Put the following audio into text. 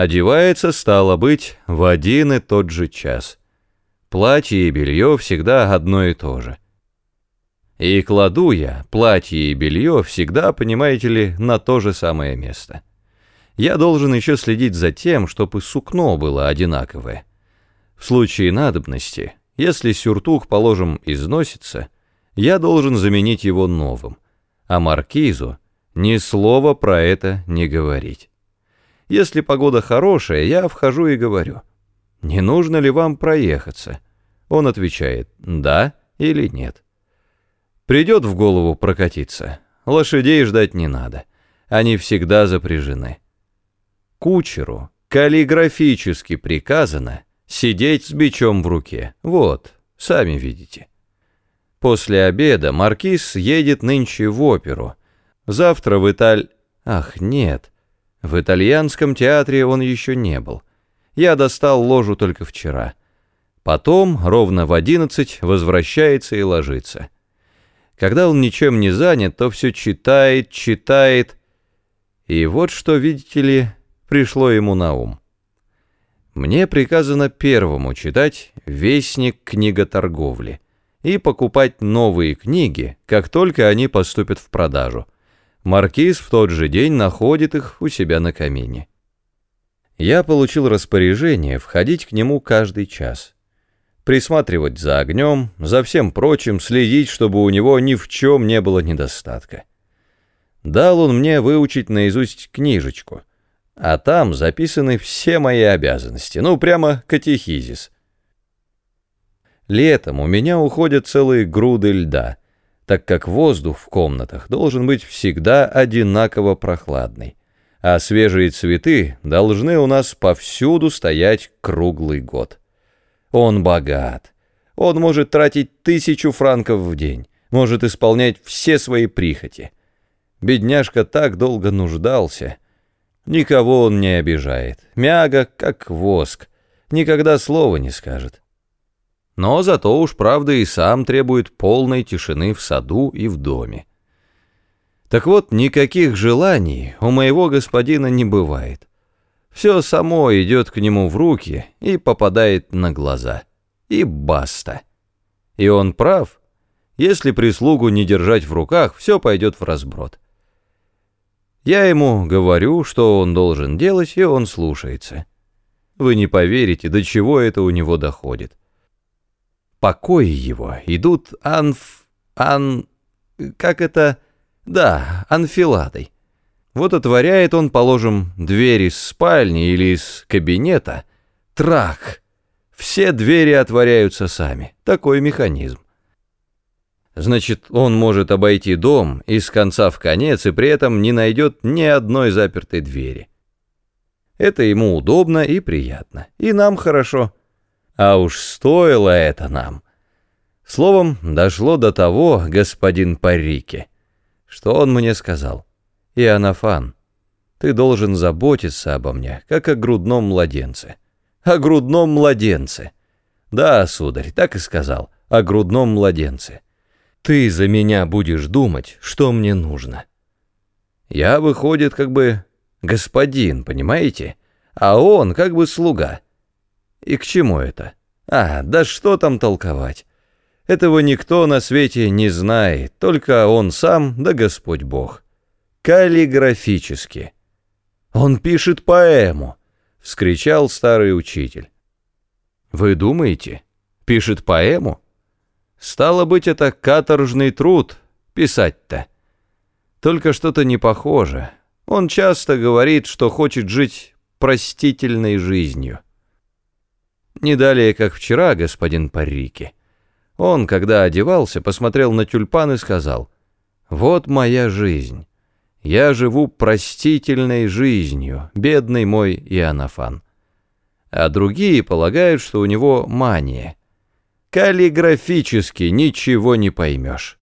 Одевается, стало быть, в один и тот же час. Платье и белье всегда одно и то же. И кладу я платье и белье всегда, понимаете ли, на то же самое место. Я должен еще следить за тем, чтобы сукно было одинаковое. В случае надобности, если сюртук, положим, износится, я должен заменить его новым, а маркизу ни слова про это не говорить. Если погода хорошая, я вхожу и говорю, «Не нужно ли вам проехаться?» Он отвечает, «Да» или «Нет». Придет в голову прокатиться. Лошадей ждать не надо. Они всегда запряжены. Кучеру каллиграфически приказано сидеть с бичом в руке. Вот, сами видите. После обеда маркиз едет нынче в оперу. Завтра в Италь... Ах, нет. В итальянском театре он еще не был. Я достал ложу только вчера. Потом, ровно в одиннадцать, возвращается и ложится. Когда он ничем не занят, то все читает, читает. И вот что, видите ли, пришло ему на ум. Мне приказано первому читать «Вестник книготорговли» и покупать новые книги, как только они поступят в продажу. Маркиз в тот же день находит их у себя на камине. Я получил распоряжение входить к нему каждый час присматривать за огнем, за всем прочим, следить, чтобы у него ни в чем не было недостатка. Дал он мне выучить наизусть книжечку, а там записаны все мои обязанности, ну, прямо катехизис. Летом у меня уходят целые груды льда, так как воздух в комнатах должен быть всегда одинаково прохладный, а свежие цветы должны у нас повсюду стоять круглый год. Он богат. Он может тратить тысячу франков в день, может исполнять все свои прихоти. Бедняжка так долго нуждался. Никого он не обижает, мяго, как воск, никогда слова не скажет. Но зато уж правда и сам требует полной тишины в саду и в доме. Так вот, никаких желаний у моего господина не бывает все само идет к нему в руки и попадает на глаза. И баста. И он прав. Если прислугу не держать в руках, все пойдет в разброд. Я ему говорю, что он должен делать, и он слушается. Вы не поверите, до чего это у него доходит. Покои его идут анф... ан... как это... да, анфиладой. Вот отворяет он, положим, дверь из спальни или из кабинета. Трах! Все двери отворяются сами. Такой механизм. Значит, он может обойти дом из конца в конец и при этом не найдет ни одной запертой двери. Это ему удобно и приятно. И нам хорошо. А уж стоило это нам. Словом, дошло до того, господин Парике, что он мне сказал. Иоаннафан, ты должен заботиться обо мне, как о грудном младенце. О грудном младенце. Да, сударь, так и сказал, о грудном младенце. Ты за меня будешь думать, что мне нужно. Я, выходит, как бы господин, понимаете? А он как бы слуга. И к чему это? А, да что там толковать? Этого никто на свете не знает, только он сам да Господь Бог каллиграфически. «Он пишет поэму!» — вскричал старый учитель. «Вы думаете, пишет поэму? Стало быть, это каторжный труд писать-то. Только что-то не похоже. Он часто говорит, что хочет жить простительной жизнью. Не далее, как вчера, господин Парики. Он, когда одевался, посмотрел на тюльпан и сказал, «Вот моя жизнь». Я живу простительной жизнью, бедный мой Иоаннафан. А другие полагают, что у него мания. Каллиграфически ничего не поймешь.